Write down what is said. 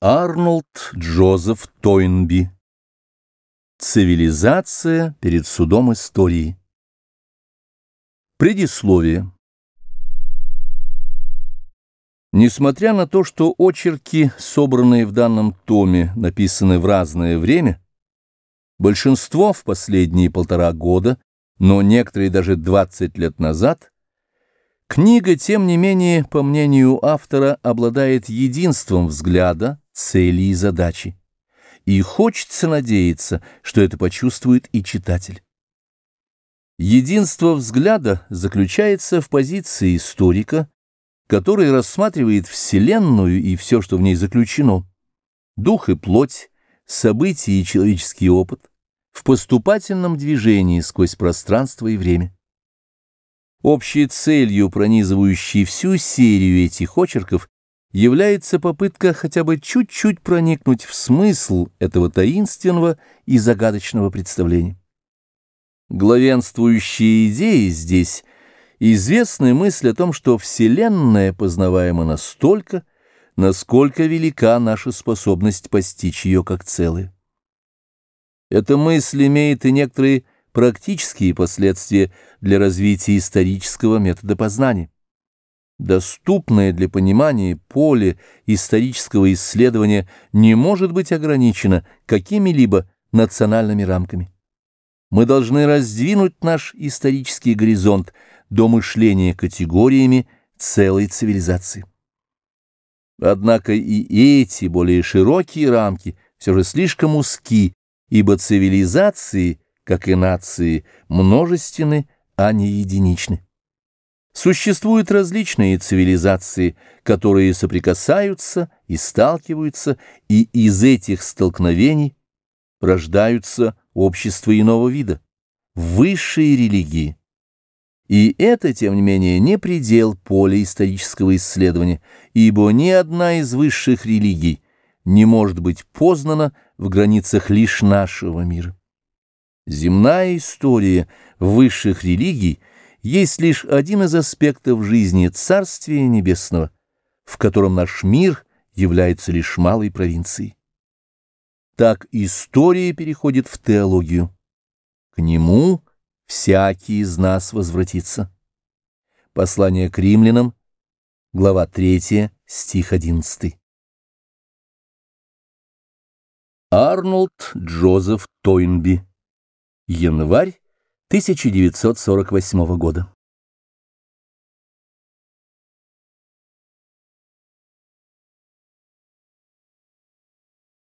Арнольд Джозеф Тойнби. Цивилизация перед судом истории. Предисловие. Несмотря на то, что очерки, собранные в данном томе, написаны в разное время, большинство в последние полтора года, но некоторые даже 20 лет назад, книга, тем не менее, по мнению автора, обладает единством взгляда, цели и задачи. И хочется надеяться, что это почувствует и читатель. Единство взгляда заключается в позиции историка, который рассматривает Вселенную и все, что в ней заключено, дух и плоть, события и человеческий опыт, в поступательном движении сквозь пространство и время. Общей целью, пронизывающей всю серию этих очерков, является попытка хотя бы чуть-чуть проникнуть в смысл этого таинственного и загадочного представления. Главенствующие идеи здесь – известная мысль о том, что Вселенная познаваема настолько, насколько велика наша способность постичь ее как целое. Эта мысль имеет и некоторые практические последствия для развития исторического метода познания. Доступное для понимания поле исторического исследования не может быть ограничено какими-либо национальными рамками. Мы должны раздвинуть наш исторический горизонт до мышления категориями целой цивилизации. Однако и эти более широкие рамки все же слишком узки, ибо цивилизации, как и нации, множественны, а не единичны. Существуют различные цивилизации, которые соприкасаются и сталкиваются, и из этих столкновений рождаются общества иного вида, высшие религии. И это, тем не менее, не предел поля исторического исследования, ибо ни одна из высших религий не может быть познана в границах лишь нашего мира. Земная история высших религий – есть лишь один из аспектов жизни Царствия Небесного, в котором наш мир является лишь малой провинцией. Так история переходит в теологию. К нему всякий из нас возвратится. Послание к римлянам, глава 3, стих 11. Арнольд Джозеф Тойнби. Январь 1948 года.